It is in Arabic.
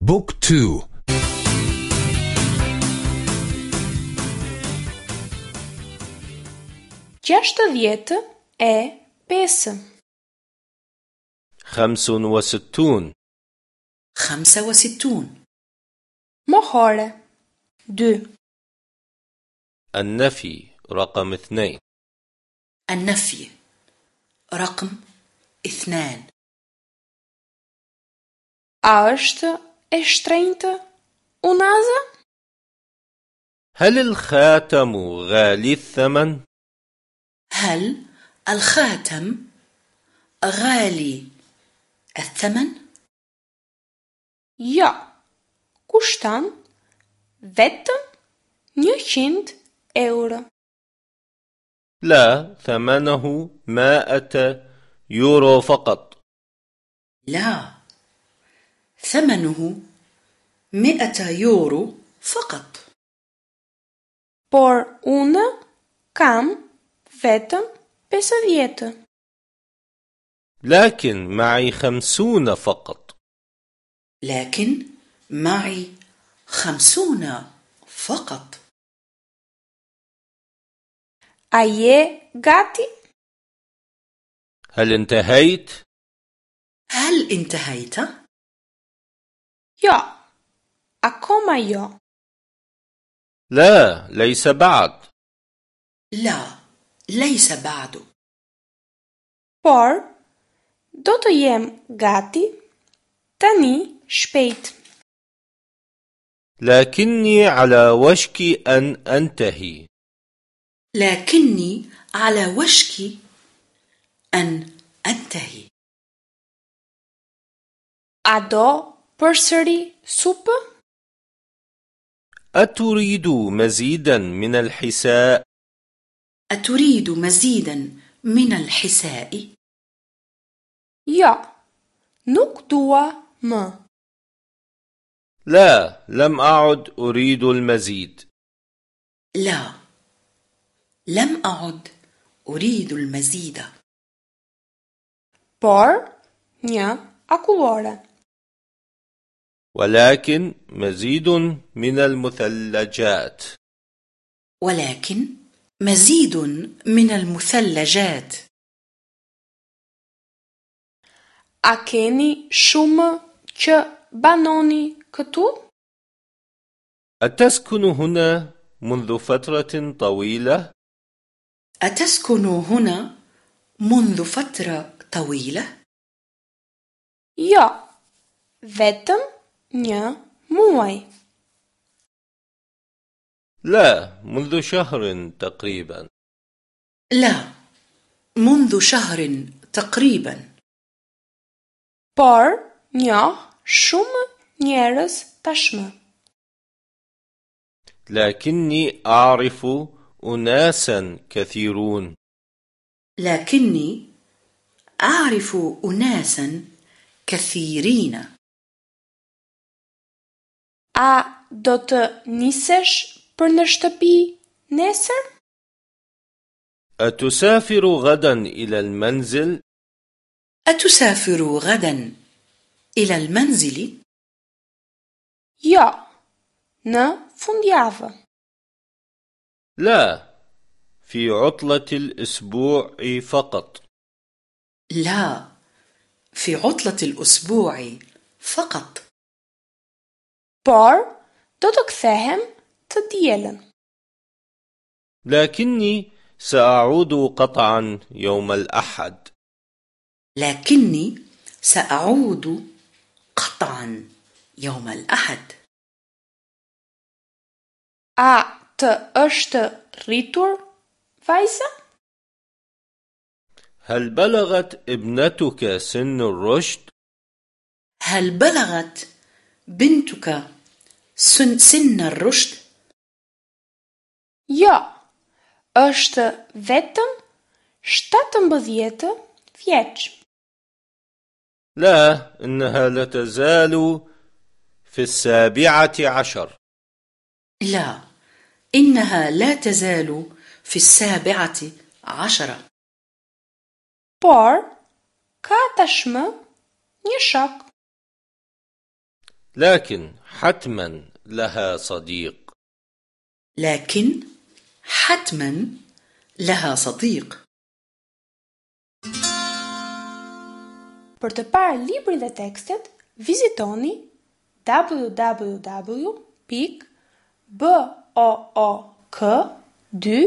بوك تو Gjashtë dhjetë e pesë. خمس وستون خمسة وستون Mohore. Dy. النفي رقم اثنين النفي رقم اثنان A është shtrenjtë unaza? هل الخاتم غالي الثمن؟ هل الخاتم غالي الثمن؟ Ja. Kushton vetëm 100 euro. لا ثمنه مائة يورو فقط لا ثمنه مئة يورو فقط Por unë kam vetëm 50. لكن معي خمسون فقط لكن معي خمسون فقط je gati? هل انتهيت؟ هل انتهيت؟ Jo. Akoma jo. لا ليس بعد لا ليس بعد Por do të jem gati tani shpejt. لكني على وشك أن أنتهي لكني على وشك أن أنتهي A do përsëri supë? أتريد مزيدا من الحساء؟ أتريد مزيدا من الحساء؟ Nuk dua më. لا لم أعد أريد المزيد لا لم أعد أريد المزيد Por një akullore. ولكن مزيد من المثلجات ولكن مزيد من المثلجات A keni shumë që banoni këtu? أتسكن هنا منذ فترة طويلة؟ أتسكن هنا منذ فترة طويلة؟ Jo. Vetëm një muaj. لا منذ شهر تقريبا لا منذ شهر تقريبا Por njoh shumë njerëz tashmë. لكني أعرف أناسا كثيرون لكني أعرف أناسا كثيرين A do të nisesh për në shtëpi nesër? أتسافر غدا إلى المنزل؟ أتسافر غدا إلى المنزل؟ Jo. Në fundjavë. لا في عطلة الأسبوع فقط لا في عطلة الأسبوع فقط Por do të kthehem të dielën. لكني سأعود قطعا يوم الأحد لكني سأعود قطعا يوم الأحد A të është rritur vajza? هل بلغت ابنتك سن الرشد؟ هل بلغت بنتك sun sin në rusht? Jo, është vetëm 17 vjeç. La, inëha le të zalu fi sabiati ashar. La, inëha la të zalu fi sabiati ashara. Por, ka tashmë një shok. لكن حتما لها صديق لكن حتما لها صديق Për të parë librin dhe tekstet, vizitoni www.book2.de